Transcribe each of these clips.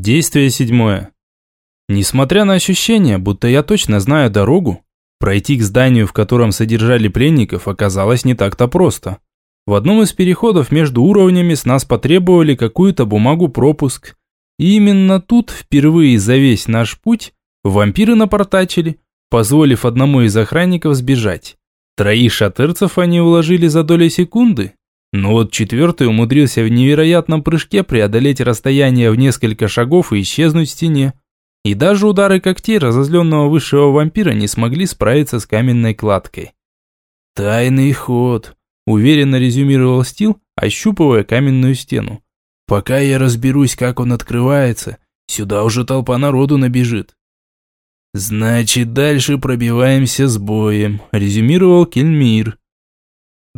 Действие седьмое. Несмотря на ощущение, будто я точно знаю дорогу, пройти к зданию, в котором содержали пленников, оказалось не так-то просто. В одном из переходов между уровнями с нас потребовали какую-то бумагу-пропуск. И именно тут, впервые за весь наш путь, вампиры напортачили, позволив одному из охранников сбежать. Троих шатерцев они уложили за доли секунды, но вот четвертый умудрился в невероятном прыжке преодолеть расстояние в несколько шагов и исчезнуть в стене. И даже удары когтей разозленного высшего вампира не смогли справиться с каменной кладкой. «Тайный ход», – уверенно резюмировал Стил, ощупывая каменную стену. «Пока я разберусь, как он открывается, сюда уже толпа народу набежит». «Значит, дальше пробиваемся с боем», – резюмировал Кельмир.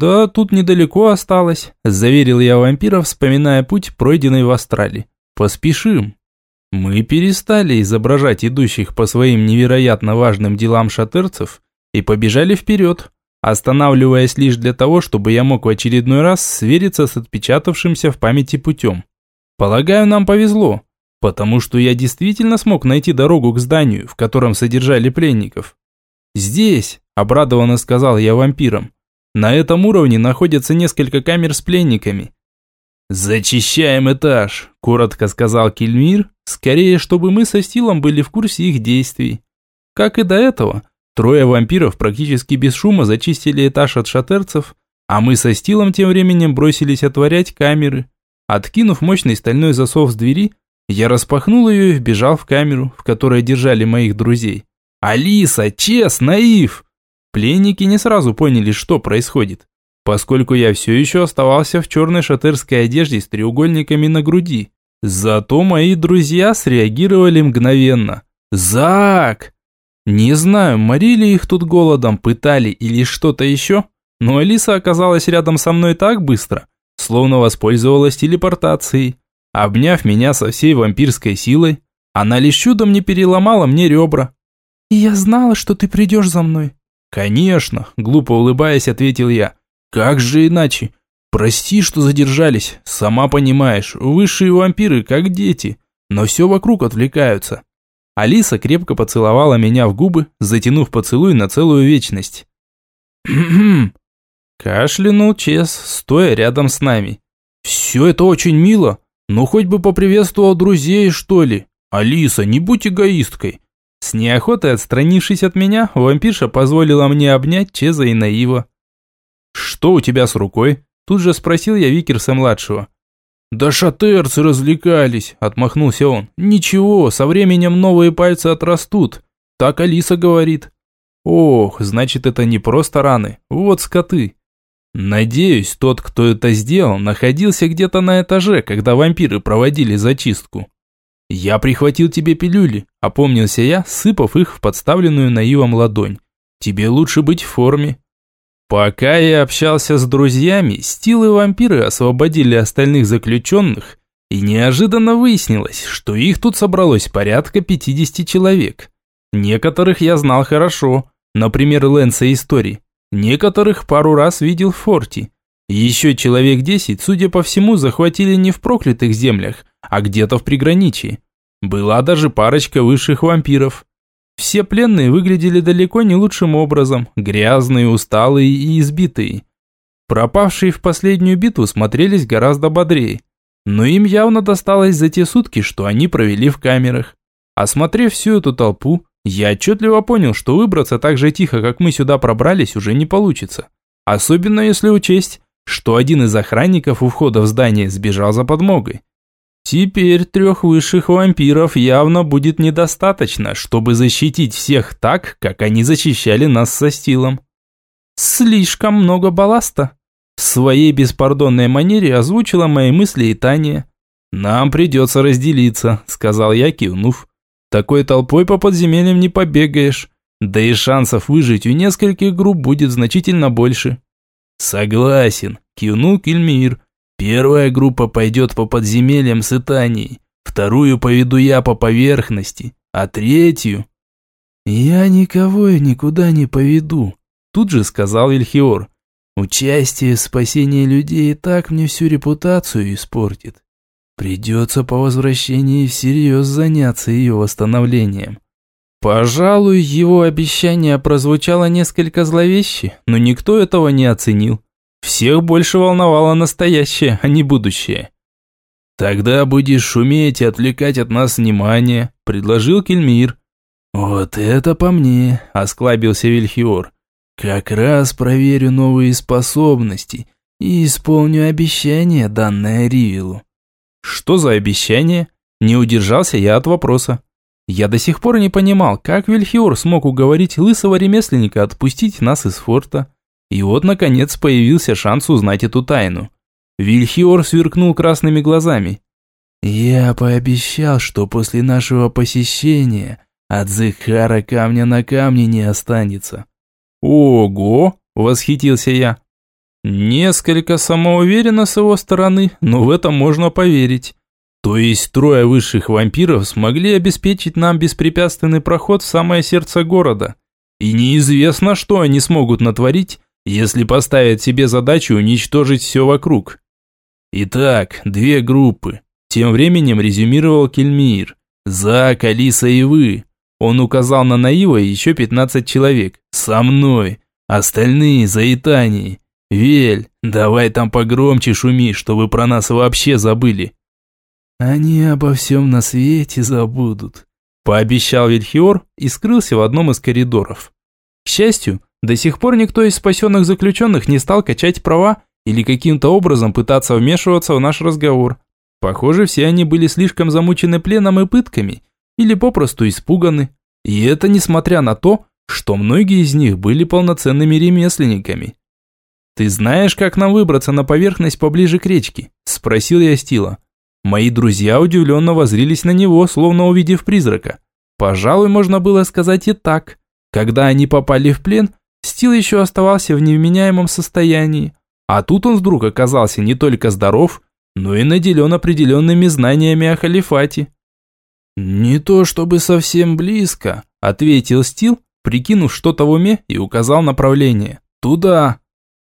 «Да, тут недалеко осталось», – заверил я вампира, вспоминая путь, пройденный в Астрале. «Поспешим». Мы перестали изображать идущих по своим невероятно важным делам шатерцев и побежали вперед, останавливаясь лишь для того, чтобы я мог в очередной раз свериться с отпечатавшимся в памяти путем. Полагаю, нам повезло, потому что я действительно смог найти дорогу к зданию, в котором содержали пленников. «Здесь», – обрадованно сказал я вампирам, на этом уровне находятся несколько камер с пленниками. «Зачищаем этаж», – коротко сказал Кельмир, скорее, чтобы мы со Стилом были в курсе их действий. Как и до этого, трое вампиров практически без шума зачистили этаж от шатерцев, а мы со Стилом тем временем бросились отворять камеры. Откинув мощный стальной засов с двери, я распахнул ее и вбежал в камеру, в которой держали моих друзей. «Алиса! Чес! Наив!» Пленники не сразу поняли, что происходит, поскольку я все еще оставался в черной шатерской одежде с треугольниками на груди. Зато мои друзья среагировали мгновенно. «Зак!» Не знаю, морили их тут голодом, пытали или что-то еще, но Алиса оказалась рядом со мной так быстро, словно воспользовалась телепортацией. Обняв меня со всей вампирской силой, она лишь чудом не переломала мне ребра. «Я знала, что ты придешь за мной», «Конечно», – глупо улыбаясь, ответил я. «Как же иначе? Прости, что задержались. Сама понимаешь, высшие вампиры как дети, но все вокруг отвлекаются». Алиса крепко поцеловала меня в губы, затянув поцелуй на целую вечность. Кашлянул Чес, стоя рядом с нами. «Все это очень мило, но хоть бы поприветствовал друзей, что ли. Алиса, не будь эгоисткой. С неохотой отстранившись от меня, вампирша позволила мне обнять Чеза и Наива. «Что у тебя с рукой?» Тут же спросил я Викерса-младшего. «Да шатерцы развлекались», – отмахнулся он. «Ничего, со временем новые пальцы отрастут. Так Алиса говорит». «Ох, значит, это не просто раны. Вот скоты». Надеюсь, тот, кто это сделал, находился где-то на этаже, когда вампиры проводили зачистку. «Я прихватил тебе пилюли», – опомнился я, сыпав их в подставленную наивом ладонь. «Тебе лучше быть в форме». Пока я общался с друзьями, стилы вампиры освободили остальных заключенных, и неожиданно выяснилось, что их тут собралось порядка 50 человек. Некоторых я знал хорошо, например, Лэнса Истори, некоторых пару раз видел в форте. Еще человек 10, судя по всему, захватили не в проклятых землях, а где-то в приграничии. Была даже парочка высших вампиров. Все пленные выглядели далеко не лучшим образом, грязные, усталые и избитые. Пропавшие в последнюю битву смотрелись гораздо бодрее, но им явно досталось за те сутки, что они провели в камерах. Осмотрев всю эту толпу, я отчетливо понял, что выбраться так же тихо, как мы сюда пробрались, уже не получится. Особенно если учесть, что один из охранников у входа в здание сбежал за подмогой. Теперь трех высших вампиров явно будет недостаточно, чтобы защитить всех так, как они защищали нас со стилом. Слишком много балласта. В своей беспардонной манере озвучила мои мысли и Таня. «Нам придется разделиться», – сказал я, кивнув. «Такой толпой по подземельям не побегаешь, да и шансов выжить у нескольких групп будет значительно больше». «Согласен», – кивнул Кельмир. Первая группа пойдет по подземельям с Итанией, вторую поведу я по поверхности, а третью... «Я никого и никуда не поведу», – тут же сказал Ильхиор. «Участие в спасении людей и так мне всю репутацию испортит. Придется по возвращении всерьез заняться ее восстановлением. Пожалуй, его обещание прозвучало несколько зловеще, но никто этого не оценил. Всех больше волновало настоящее, а не будущее. «Тогда будешь шуметь и отвлекать от нас внимание», – предложил Кельмир. «Вот это по мне», – осклабился Вильхиор. «Как раз проверю новые способности и исполню обещание, данное Ривилу». «Что за обещание?» Не удержался я от вопроса. Я до сих пор не понимал, как Вильхиор смог уговорить лысого ремесленника отпустить нас из форта. И вот, наконец, появился шанс узнать эту тайну. Вильхиор сверкнул красными глазами. «Я пообещал, что после нашего посещения от Зехара камня на камне не останется». «Ого!» – восхитился я. Несколько самоуверенно с его стороны, но в это можно поверить. То есть трое высших вампиров смогли обеспечить нам беспрепятственный проход в самое сердце города. И неизвестно, что они смогут натворить, если поставят себе задачу уничтожить все вокруг. Итак, две группы. Тем временем резюмировал Кельмир. Зак, Алиса и вы. Он указал на Наива и еще 15 человек. Со мной. Остальные за Итанией. Вель, давай там погромче шуми, чтобы про нас вообще забыли. Они обо всем на свете забудут, пообещал Вильхиор и скрылся в одном из коридоров. К счастью, до сих пор никто из спасенных заключенных не стал качать права или каким-то образом пытаться вмешиваться в наш разговор. Похоже, все они были слишком замучены пленом и пытками или попросту испуганы. И это несмотря на то, что многие из них были полноценными ремесленниками. «Ты знаешь, как нам выбраться на поверхность поближе к речке?» – спросил я Стила. Мои друзья удивленно возрились на него, словно увидев призрака. Пожалуй, можно было сказать и так. Когда они попали в плен, Стил еще оставался в невменяемом состоянии. А тут он вдруг оказался не только здоров, но и наделен определенными знаниями о халифате. «Не то чтобы совсем близко», – ответил Стил, прикинув что-то в уме и указал направление. «Туда».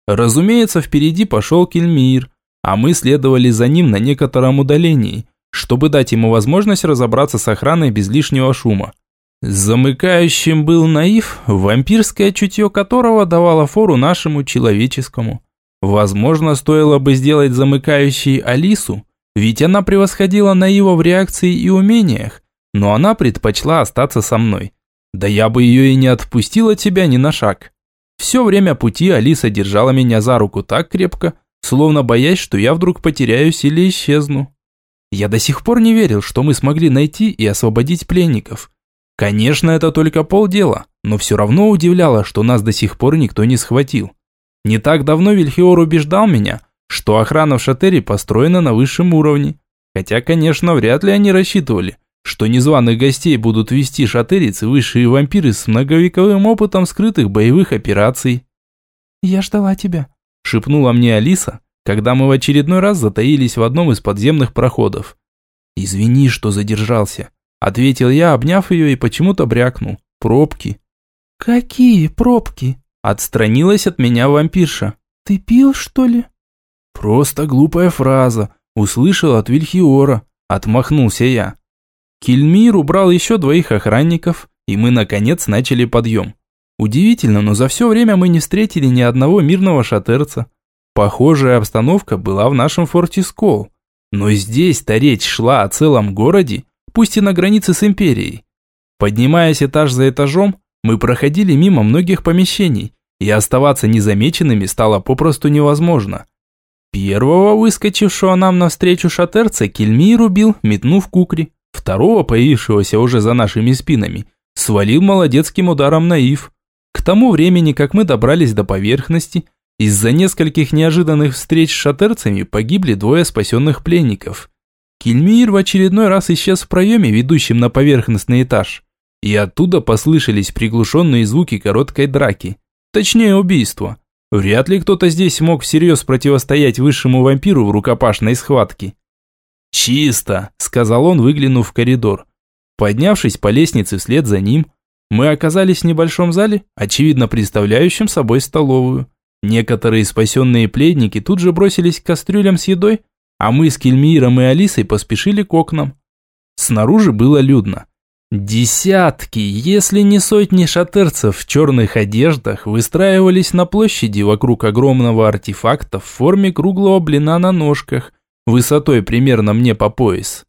Разумеется, впереди пошел Кельмир, а мы следовали за ним на некотором удалении, чтобы дать ему возможность разобраться с охраной без лишнего шума. Замыкающим был наив, вампирское чутье которого давало фору нашему человеческому. Возможно, стоило бы сделать замыкающей Алису, ведь она превосходила наива в реакции и умениях, но она предпочла остаться со мной. Да я бы ее и не отпустил от тебя ни на шаг. Все время пути Алиса держала меня за руку так крепко, словно боясь, что я вдруг потеряюсь или исчезну. Я до сих пор не верил, что мы смогли найти и освободить пленников. Конечно, это только полдела, но все равно удивляло, что нас до сих пор никто не схватил. Не так давно Вильхиор убеждал меня, что охрана в Шатере построена на высшем уровне. Хотя, конечно, вряд ли они рассчитывали, что незваных гостей будут вести шатерицы высшие вампиры с многовековым опытом скрытых боевых операций. «Я ждала тебя», – шепнула мне Алиса, когда мы в очередной раз затаились в одном из подземных проходов. «Извини, что задержался», – ответил я, обняв ее и почему-то брякнул. «Пробки». «Какие пробки?» – отстранилась от меня вампирша. «Ты пил, что ли?» «Просто глупая фраза. Услышал от Вильхиора», – отмахнулся я. Кельмир убрал еще двоих охранников, и мы, наконец, начали подъем. Удивительно, но за все время мы не встретили ни одного мирного шатерца. Похожая обстановка была в нашем форте Скол. Но здесь-то речь шла о целом городе, пусть и на границе с империей. Поднимаясь этаж за этажом, мы проходили мимо многих помещений, и оставаться незамеченными стало попросту невозможно. Первого выскочившего нам навстречу шатерца Кельмир убил, метнув кукри. Второго, появившегося уже за нашими спинами, свалил молодецким ударом наив. К тому времени, как мы добрались до поверхности, из-за нескольких неожиданных встреч с шатерцами погибли двое спасенных пленников. Кельмир в очередной раз исчез в проеме, ведущем на поверхностный этаж, и оттуда послышались приглушенные звуки короткой драки, точнее убийства. Вряд ли кто-то здесь мог всерьез противостоять высшему вампиру в рукопашной схватке. «Чисто», – сказал он, выглянув в коридор. Поднявшись по лестнице вслед за ним, мы оказались в небольшом зале, очевидно представляющем собой столовую. Некоторые спасенные пледники тут же бросились к кастрюлям с едой, а мы с Кельмиром и Алисой поспешили к окнам. Снаружи было людно. Десятки, если не сотни шатерцев в черных одеждах выстраивались на площади вокруг огромного артефакта в форме круглого блина на ножках, высотой примерно мне по пояс.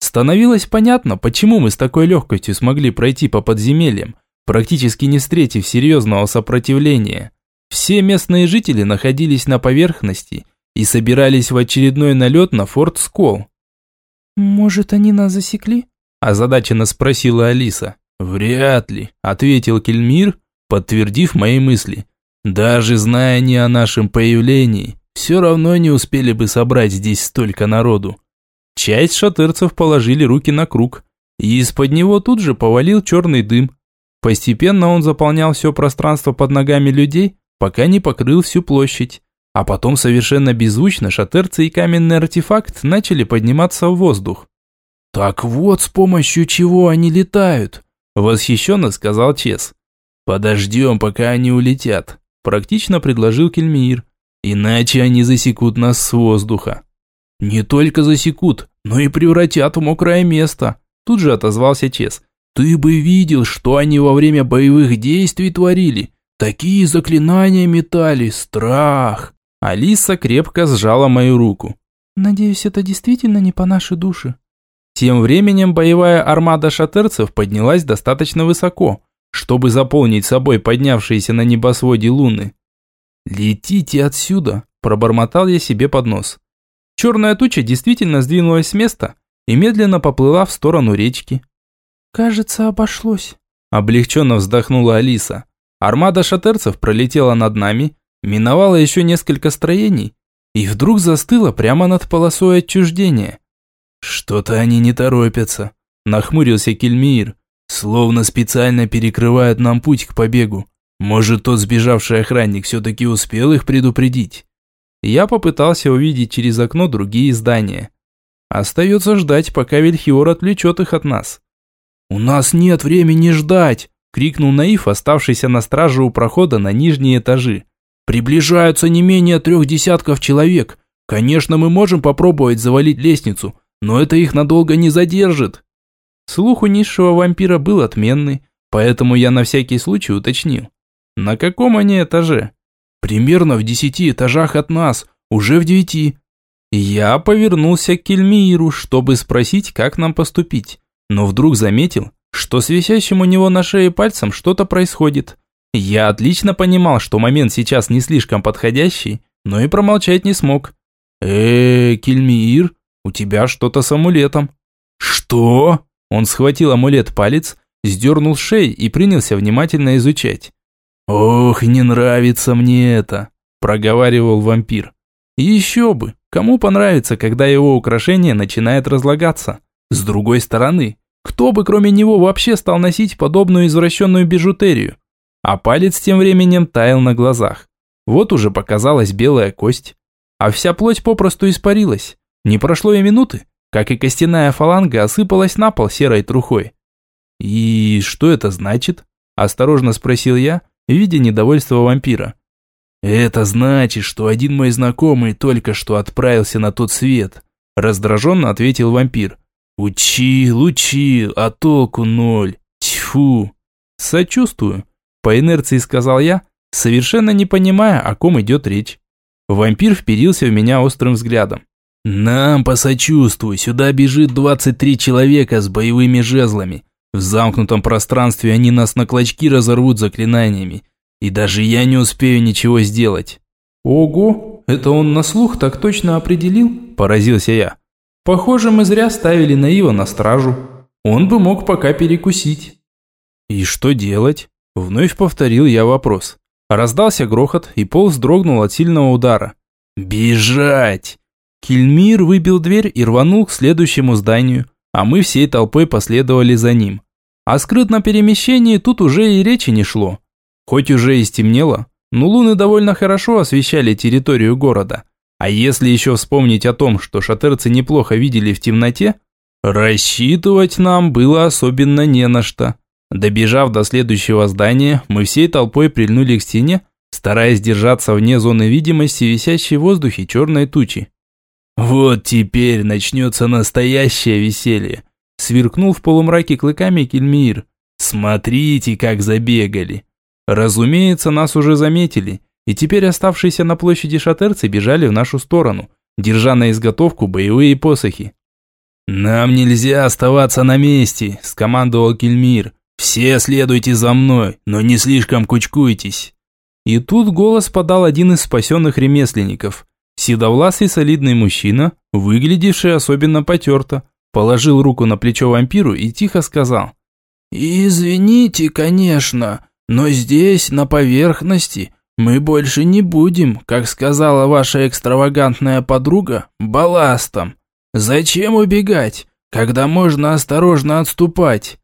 Становилось понятно, почему мы с такой легкостью смогли пройти по подземельям, практически не встретив серьезного сопротивления. Все местные жители находились на поверхности и собирались в очередной налет на форт Скол. «Может, они нас засекли?» озадаченно спросила Алиса. «Вряд ли», – ответил Кельмир, подтвердив мои мысли. «Даже зная не о нашем появлении, все равно не успели бы собрать здесь столько народу». Часть шатырцев положили руки на круг, и из-под него тут же повалил черный дым. Постепенно он заполнял все пространство под ногами людей, пока не покрыл всю площадь. А потом совершенно беззвучно шатырцы и каменный артефакт начали подниматься в воздух. «Так вот с помощью чего они летают», – восхищенно сказал Чес. «Подождем, пока они улетят», – практично предложил Кельмир. «Иначе они засекут нас с воздуха». «Не только засекут, но и превратят в мокрое место», – тут же отозвался Чес. «Ты бы видел, что они во время боевых действий творили. Такие заклинания метали, страх!» Алиса крепко сжала мою руку. «Надеюсь, это действительно не по нашей душе», тем временем боевая армада шатерцев поднялась достаточно высоко, чтобы заполнить собой поднявшиеся на небосводе луны. «Летите отсюда!» – пробормотал я себе под нос. Черная туча действительно сдвинулась с места и медленно поплыла в сторону речки. «Кажется, обошлось», – облегченно вздохнула Алиса. Армада шатерцев пролетела над нами, миновала еще несколько строений и вдруг застыла прямо над полосой отчуждения. «Что-то они не торопятся», – нахмурился Кельмир. «Словно специально перекрывают нам путь к побегу. Может, тот сбежавший охранник все-таки успел их предупредить?» Я попытался увидеть через окно другие здания. Остается ждать, пока Вильхиор отвлечет их от нас. «У нас нет времени ждать!» – крикнул Наив, оставшийся на страже у прохода на нижние этажи. «Приближаются не менее трех десятков человек. Конечно, мы можем попробовать завалить лестницу, но это их надолго не задержит. Слух у низшего вампира был отменный, поэтому я на всякий случай уточнил. На каком они этаже? Примерно в десяти этажах от нас, уже в девяти. Я повернулся к Кельмииру, чтобы спросить, как нам поступить, но вдруг заметил, что с висящим у него на шее пальцем что-то происходит. Я отлично понимал, что момент сейчас не слишком подходящий, но и промолчать не смог. «Э, Кельмиир, у тебя что-то с амулетом». «Что?» Он схватил амулет палец, сдернул шеи и принялся внимательно изучать. «Ох, не нравится мне это», – проговаривал вампир. «Еще бы, кому понравится, когда его украшение начинает разлагаться? С другой стороны, кто бы кроме него вообще стал носить подобную извращенную бижутерию?» А палец тем временем таял на глазах. Вот уже показалась белая кость, а вся плоть попросту испарилась. Не прошло и минуты, как и костяная фаланга осыпалась на пол серой трухой. «И что это значит?» – осторожно спросил я, видя недовольство вампира. «Это значит, что один мой знакомый только что отправился на тот свет», – раздраженно ответил вампир. «Учил, учил, а толку ноль. Тьфу!» «Сочувствую», – по инерции сказал я, совершенно не понимая, о ком идет речь. Вампир вперился в меня острым взглядом. «Нам посочувствуй, сюда бежит 23 человека с боевыми жезлами. В замкнутом пространстве они нас на клочки разорвут заклинаниями. И даже я не успею ничего сделать». «Ого, это он на слух так точно определил?» – поразился я. «Похоже, мы зря ставили Наива на стражу. Он бы мог пока перекусить». «И что делать?» – вновь повторил я вопрос. Раздался грохот, и пол вздрогнул от сильного удара. «Бежать!» Кильмир выбил дверь и рванул к следующему зданию, а мы всей толпой последовали за ним. О скрытном перемещении тут уже и речи не шло. Хоть уже и стемнело, но луны довольно хорошо освещали территорию города. А если еще вспомнить о том, что шатерцы неплохо видели в темноте, рассчитывать нам было особенно не на что. Добежав до следующего здания, мы всей толпой прильнули к стене, стараясь держаться вне зоны видимости висящей в воздухе черной тучи. Вот теперь начнется настоящее веселье. Сверкнул в полумраке клыками Кельмир. Смотрите, как забегали. Разумеется, нас уже заметили, и теперь оставшиеся на площади шатерцы бежали в нашу сторону, держа на изготовку боевые посохи. «Нам нельзя оставаться на месте», – скомандовал Кельмир. «Все следуйте за мной, но не слишком кучкуйтесь». И тут голос подал один из спасенных ремесленников. Седовласый солидный мужчина, выглядевший особенно потерто, положил руку на плечо вампиру и тихо сказал. «Извините, конечно, но здесь, на поверхности, мы больше не будем, как сказала ваша экстравагантная подруга, балластом. Зачем убегать, когда можно осторожно отступать?»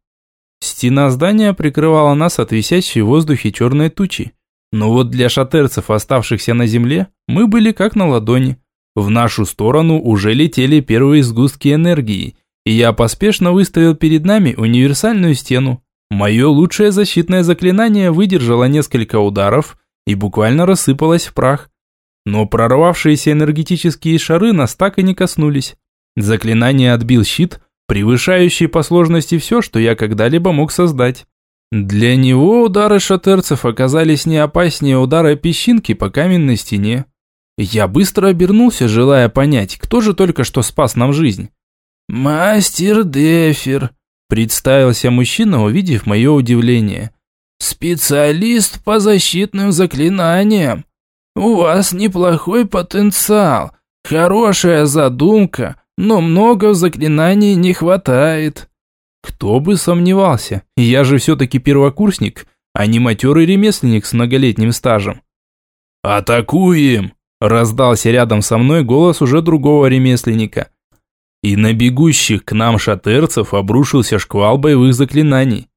Стена здания прикрывала нас от висящей в воздухе черной тучи. Но вот для шатерцев, оставшихся на земле, мы были как на ладони. В нашу сторону уже летели первые сгустки энергии, и я поспешно выставил перед нами универсальную стену. Мое лучшее защитное заклинание выдержало несколько ударов и буквально рассыпалось в прах. Но прорвавшиеся энергетические шары нас так и не коснулись. Заклинание отбил щит, превышающий по сложности все, что я когда-либо мог создать. Для него удары шатерцев оказались не опаснее удара песчинки по каменной стене. Я быстро обернулся, желая понять, кто же только что спас нам жизнь. «Мастер Дефер», – представился мужчина, увидев мое удивление. «Специалист по защитным заклинаниям. У вас неплохой потенциал, хорошая задумка, но много в заклинании не хватает». Кто бы сомневался, я же все-таки первокурсник, а не матерый ремесленник с многолетним стажем. «Атакуем!» – раздался рядом со мной голос уже другого ремесленника. И на бегущих к нам шатерцев обрушился шквал боевых заклинаний.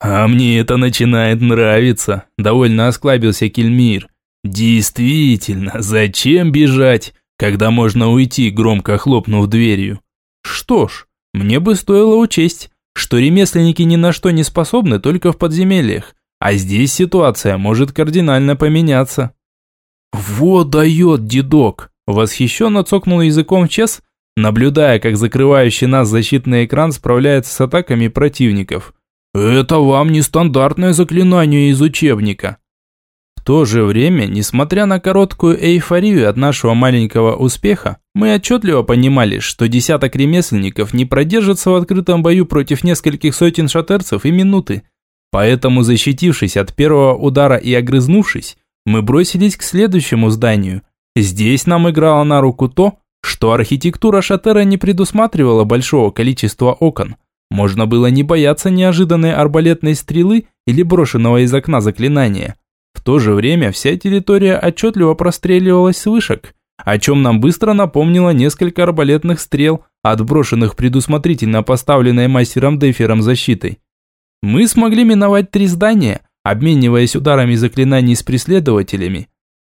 «А мне это начинает нравиться», – довольно осклабился Кельмир. «Действительно, зачем бежать, когда можно уйти, громко хлопнув дверью?» «Что ж, мне бы стоило учесть, что ремесленники ни на что не способны только в подземельях, а здесь ситуация может кардинально поменяться. «Вот дает, дедок!» – восхищенно цокнул языком Чес, наблюдая, как закрывающий нас защитный экран справляется с атаками противников. «Это вам не стандартное заклинание из учебника!» То же время, несмотря на короткую эйфорию от нашего маленького успеха, мы отчетливо понимали, что десяток ремесленников не продержится в открытом бою против нескольких сотен шатерцев и минуты. Поэтому, защитившись от первого удара и огрызнувшись, мы бросились к следующему зданию. Здесь нам играло на руку то, что архитектура шатера не предусматривала большого количества окон. Можно было не бояться неожиданной арбалетной стрелы или брошенного из окна заклинания. В то же время вся территория отчетливо простреливалась с вышек, о чем нам быстро напомнило несколько арбалетных стрел, отброшенных предусмотрительно поставленной мастером Дефером защитой. Мы смогли миновать три здания, обмениваясь ударами заклинаний с преследователями.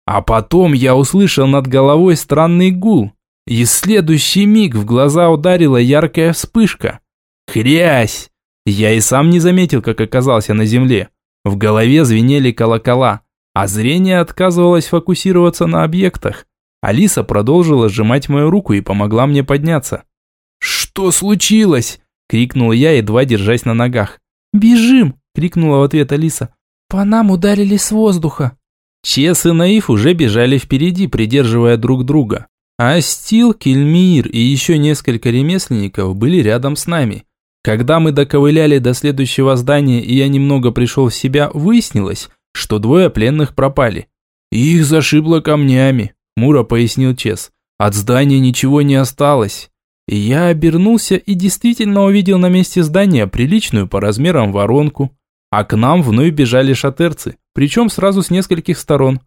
А потом я услышал над головой странный гул, и в следующий миг в глаза ударила яркая вспышка. Хрясь! Я и сам не заметил, как оказался на земле. В голове звенели колокола, а зрение отказывалось фокусироваться на объектах. Алиса продолжила сжимать мою руку и помогла мне подняться. «Что случилось?» – крикнул я, едва держась на ногах. «Бежим!» – крикнула в ответ Алиса. «По нам ударили с воздуха!» Чес и Наив уже бежали впереди, придерживая друг друга. А Стил, Кельмир и еще несколько ремесленников были рядом с нами. Когда мы доковыляли до следующего здания и я немного пришел в себя, выяснилось, что двое пленных пропали. «Их зашибло камнями», – Мура пояснил Чес. «От здания ничего не осталось». И я обернулся и действительно увидел на месте здания приличную по размерам воронку. А к нам вновь бежали шатерцы, причем сразу с нескольких сторон.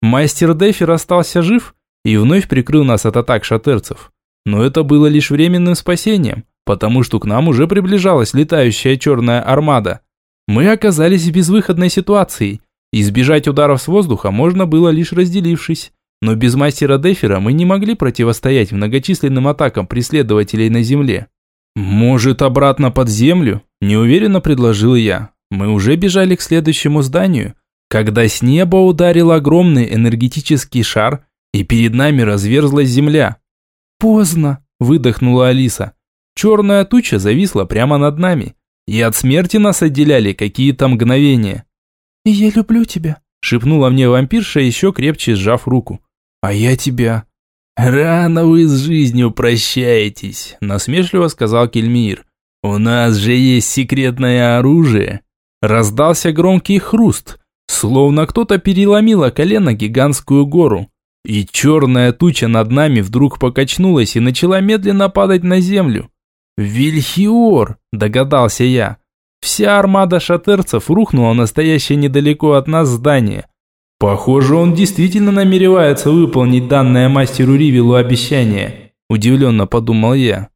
Мастер Дефер остался жив и вновь прикрыл нас от атак шатерцев. Но это было лишь временным спасением потому что к нам уже приближалась летающая черная армада. Мы оказались в безвыходной ситуации. Избежать ударов с воздуха можно было лишь разделившись. Но без мастера Дефера мы не могли противостоять многочисленным атакам преследователей на земле. «Может, обратно под землю?» – неуверенно предложил я. Мы уже бежали к следующему зданию, когда с неба ударил огромный энергетический шар, и перед нами разверзлась земля. «Поздно!» – выдохнула Алиса. Черная туча зависла прямо над нами, и от смерти нас отделяли какие-то мгновения. «Я люблю тебя», – шепнула мне вампирша, еще крепче сжав руку. «А я тебя». «Рано вы с жизнью прощаетесь», – насмешливо сказал Кельмир. «У нас же есть секретное оружие». Раздался громкий хруст, словно кто-то переломил колено гигантскую гору. И черная туча над нами вдруг покачнулась и начала медленно падать на землю. «Вильхиор!» – догадался я. Вся армада шатерцев рухнула настоящее недалеко от нас здание. Похоже, он действительно намеревается выполнить данное мастеру Ривилу обещание, удивленно подумал я.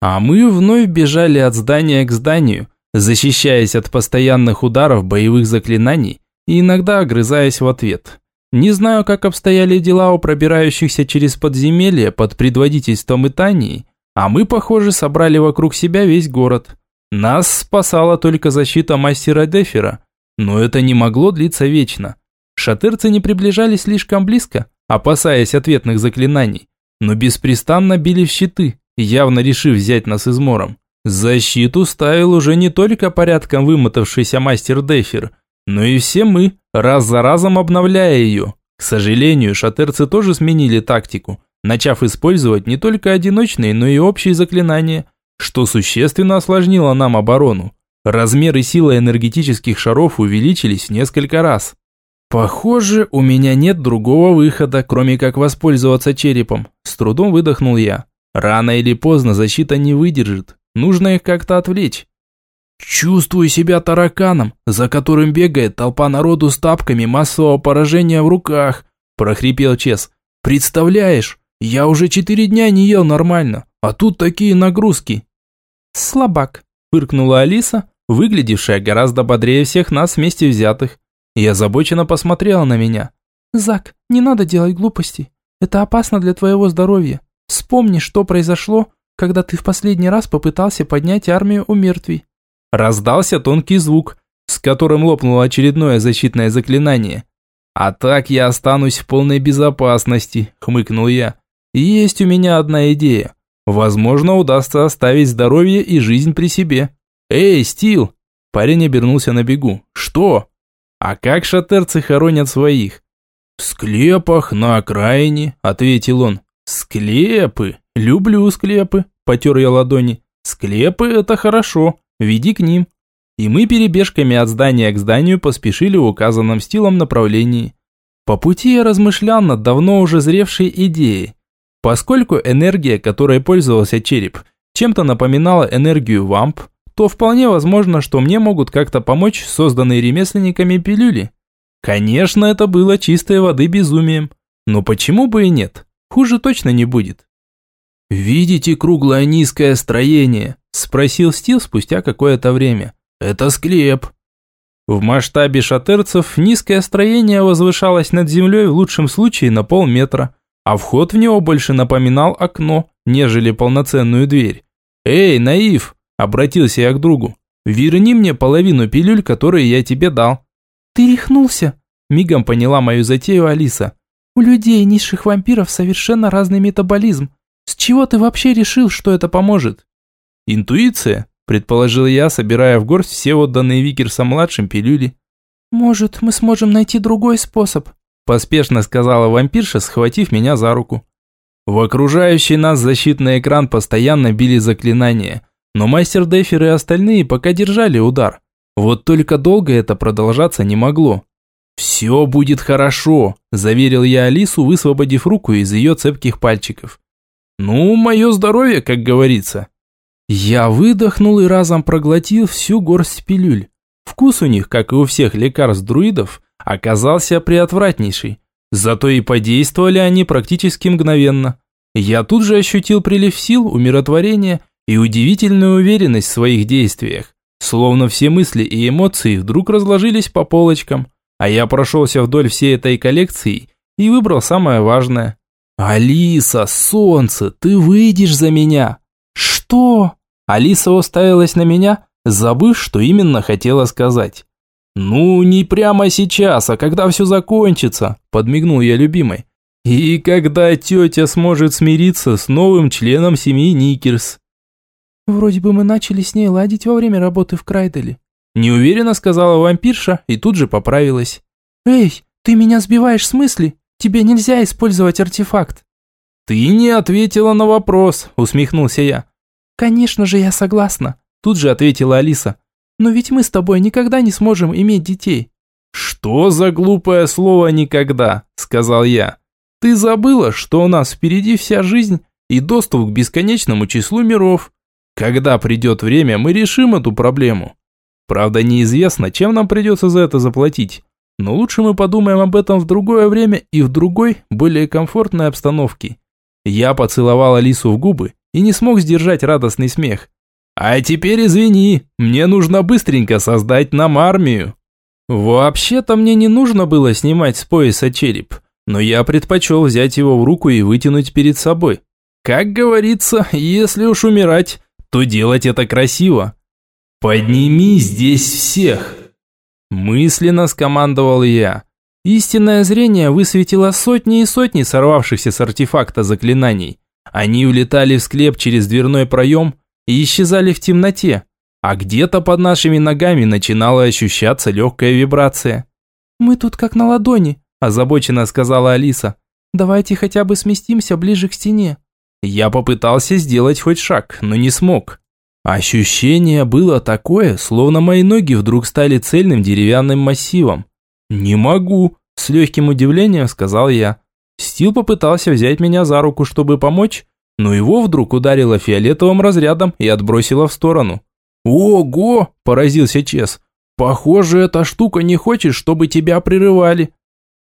А мы вновь бежали от здания к зданию, защищаясь от постоянных ударов боевых заклинаний и иногда огрызаясь в ответ. Не знаю, как обстояли дела у пробирающихся через подземелье под предводительством Итании, а мы, похоже, собрали вокруг себя весь город. Нас спасала только защита мастера Дефера, но это не могло длиться вечно. Шатырцы не приближались слишком близко, опасаясь ответных заклинаний, но беспрестанно били в щиты, явно решив взять нас измором. Защиту ставил уже не только порядком вымотавшийся мастер Дефер, но и все мы, раз за разом обновляя ее. К сожалению, шатерцы тоже сменили тактику, начав использовать не только одиночные, но и общие заклинания, что существенно осложнило нам оборону. Размеры силы энергетических шаров увеличились несколько раз. «Похоже, у меня нет другого выхода, кроме как воспользоваться черепом», с трудом выдохнул я. «Рано или поздно защита не выдержит, нужно их как-то отвлечь». «Чувствую себя тараканом, за которым бегает толпа народу с тапками массового поражения в руках», – прохрипел Чес. «Представляешь, я уже четыре дня не ел нормально, а тут такие нагрузки». «Слабак», – фыркнула Алиса, выглядевшая гораздо бодрее всех нас вместе взятых. И озабоченно посмотрела на меня. «Зак, не надо делать глупостей. Это опасно для твоего здоровья. Вспомни, что произошло, когда ты в последний раз попытался поднять армию у мертвей. Раздался тонкий звук, с которым лопнуло очередное защитное заклинание. «А так я останусь в полной безопасности», – хмыкнул я. «Есть у меня одна идея. Возможно, удастся оставить здоровье и жизнь при себе». «Эй, Стил!» Парень обернулся на бегу. «Что?» «А как шатерцы хоронят своих?» «В склепах на окраине», – ответил он. «Склепы! Люблю склепы!» – потер я ладони. «Склепы – это хорошо. Веди к ним. И мы перебежками от здания к зданию поспешили в указанном стилом направлении. По пути я размышлял над давно уже зревшей идеей. Поскольку энергия, которой пользовался череп, чем-то напоминала энергию вамп, то вполне возможно, что мне могут как-то помочь созданные ремесленниками пилюли. Конечно, это было чистой воды безумием. Но почему бы и нет? Хуже точно не будет. «Видите круглое низкое строение?» – спросил Стил спустя какое-то время. «Это склеп». В масштабе шатерцев низкое строение возвышалось над землей в лучшем случае на полметра, а вход в него больше напоминал окно, нежели полноценную дверь. «Эй, наив!» – обратился я к другу. «Верни мне половину пилюль, которые я тебе дал». «Ты рехнулся?» – мигом поняла мою затею Алиса. «У людей низших вампиров совершенно разный метаболизм. С чего ты вообще решил, что это поможет? Интуиция, предположил я, собирая в горсть все отданные Викерсом-младшим пилюли. Может, мы сможем найти другой способ? Поспешно сказала вампирша, схватив меня за руку. В окружающий нас защитный экран постоянно били заклинания, но мастер Дефер и остальные пока держали удар. Вот только долго это продолжаться не могло. «Все будет хорошо», – заверил я Алису, высвободив руку из ее цепких пальчиков. Ну, мое здоровье, как говорится. Я выдохнул и разом проглотил всю горсть пилюль. Вкус у них, как и у всех лекарств друидов, оказался приотвратнейший. Зато и подействовали они практически мгновенно. Я тут же ощутил прилив сил, умиротворения и удивительную уверенность в своих действиях. Словно все мысли и эмоции вдруг разложились по полочкам, а я прошелся вдоль всей этой коллекции и выбрал самое важное. «Алиса, солнце, ты выйдешь за меня!» «Что?» Алиса уставилась на меня, забыв, что именно хотела сказать. «Ну, не прямо сейчас, а когда все закончится», – подмигнул я любимой. И когда тетя сможет смириться с новым членом семьи Никерс? Вроде бы мы начали с ней ладить во время работы в Крайделе. Неуверенно сказала вампирша и тут же поправилась. Эй, ты меня сбиваешь с мысли? Тебе нельзя использовать артефакт. Ты не ответила на вопрос, усмехнулся я. Конечно же, я согласна, тут же ответила Алиса. Но ведь мы с тобой никогда не сможем иметь детей. Что за глупое слово «никогда», сказал я. Ты забыла, что у нас впереди вся жизнь и доступ к бесконечному числу миров. Когда придет время, мы решим эту проблему. Правда, неизвестно, чем нам придется за это заплатить. Но лучше мы подумаем об этом в другое время и в другой, более комфортной обстановке. Я поцеловал Алису в губы и не смог сдержать радостный смех. А теперь извини, мне нужно быстренько создать нам армию. Вообще-то мне не нужно было снимать с пояса череп но я предпочел взять его в руку и вытянуть перед собой. Как говорится, если уж умирать, то делать это красиво. «Подними здесь всех!» Мысленно скомандовал я. Истинное зрение высветило сотни и сотни сорвавшихся с артефакта заклинаний. Они улетали в склеп через дверной проем и исчезали в темноте, а где-то под нашими ногами начинала ощущаться легкая вибрация. «Мы тут как на ладони», озабоченно сказала Алиса. «Давайте хотя бы сместимся ближе к стене». Я попытался сделать хоть шаг, но не смог. Ощущение было такое, словно мои ноги вдруг стали цельным деревянным массивом. «Не могу», – с легким удивлением сказал я. Стил попытался взять меня за руку, чтобы помочь, но его вдруг ударило фиолетовым разрядом и отбросило в сторону. «Ого!» – поразился Чес. «Похоже, эта штука не хочет, чтобы тебя прерывали».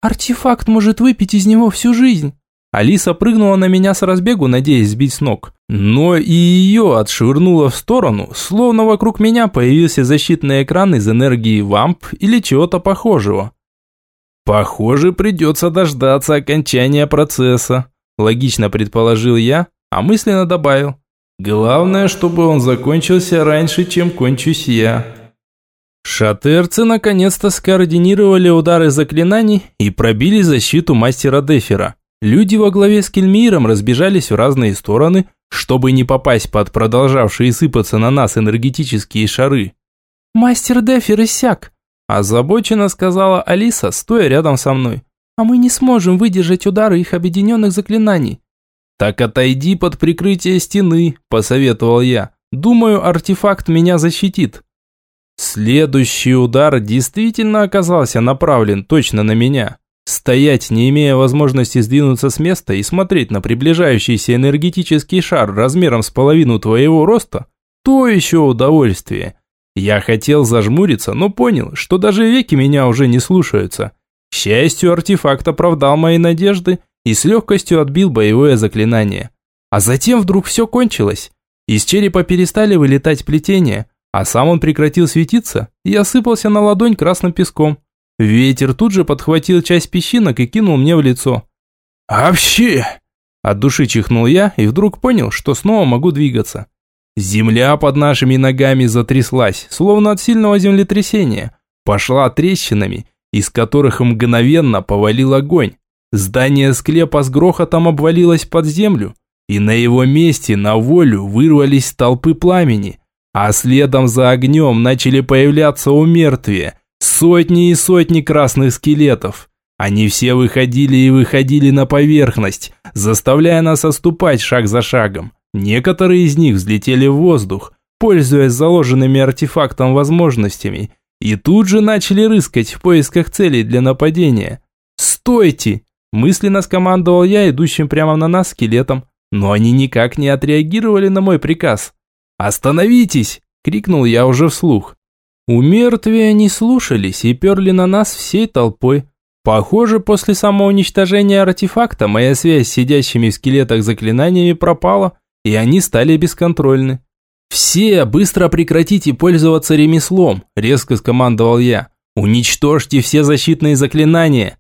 Артефакт может выпить из него всю жизнь. Алиса прыгнула на меня с разбегу, надеясь сбить с ног. Но и ее отшвырнуло в сторону, словно вокруг меня появился защитный экран из энергии вамп или чего-то похожего. Похоже, придется дождаться окончания процесса, логично предположил я, а мысленно добавил. Главное, чтобы он закончился раньше, чем кончусь я. Шатерцы наконец-то скоординировали удары заклинаний и пробили защиту мастера Дефера. Люди во главе с Кельмиром разбежались в разные стороны, чтобы не попасть под продолжавшие сыпаться на нас энергетические шары. «Мастер Дефер иссяк», – озабоченно сказала Алиса, стоя рядом со мной. «А мы не сможем выдержать удары их объединенных заклинаний». «Так отойди под прикрытие стены», – посоветовал я. «Думаю, артефакт меня защитит». Следующий удар действительно оказался направлен точно на меня. Стоять, не имея возможности сдвинуться с места и смотреть на приближающийся энергетический шар размером с половину твоего роста, то еще удовольствие. Я хотел зажмуриться, но понял, что даже веки меня уже не слушаются. К счастью, артефакт оправдал мои надежды и с легкостью отбил боевое заклинание. А затем вдруг все кончилось. Из черепа перестали вылетать плетения, а сам он прекратил светиться и осыпался на ладонь красным песком. Ветер тут же подхватил часть песчинок и кинул мне в лицо. «Вообще!» От души чихнул я и вдруг понял, что снова могу двигаться. Земля под нашими ногами затряслась, словно от сильного землетрясения. Пошла трещинами, из которых мгновенно повалил огонь. Здание склепа с грохотом обвалилось под землю, и на его месте на волю вырвались толпы пламени, а следом за огнем начали появляться у мертвия сотни и сотни красных скелетов. Они все выходили и выходили на поверхность, заставляя нас оступать шаг за шагом. Некоторые из них взлетели в воздух, пользуясь заложенными артефактом возможностями, и тут же начали рыскать в поисках целей для нападения. «Стойте!» – мысленно скомандовал я идущим прямо на нас скелетом, но они никак не отреагировали на мой приказ. «Остановитесь!» – крикнул я уже вслух. У мертвия не слушались и перли на нас всей толпой. Похоже, после самоуничтожения артефакта моя связь с сидящими в скелетах заклинаниями пропала, и они стали бесконтрольны. «Все быстро прекратите пользоваться ремеслом», – резко скомандовал я. «Уничтожьте все защитные заклинания».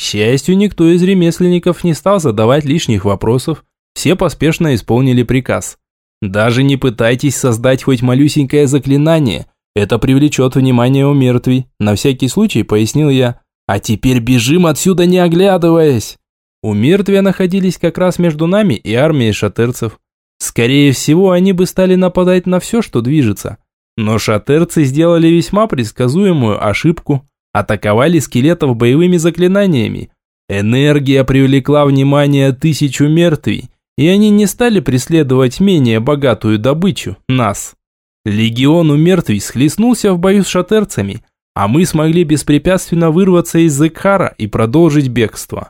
К счастью, никто из ремесленников не стал задавать лишних вопросов. Все поспешно исполнили приказ. Даже не пытайтесь создать хоть малюсенькое заклинание. Это привлечет внимание у мертвей. На всякий случай пояснил я. А теперь бежим отсюда не оглядываясь. У мертвия находились как раз между нами и армией шатерцев. Скорее всего, они бы стали нападать на все, что движется. Но шатерцы сделали весьма предсказуемую ошибку. Атаковали скелетов боевыми заклинаниями. Энергия привлекла внимание тысячу мертвей, и они не стали преследовать менее богатую добычу – нас. Легион у мертвей схлестнулся в бою с шатерцами, а мы смогли беспрепятственно вырваться из Зекхара и продолжить бегство.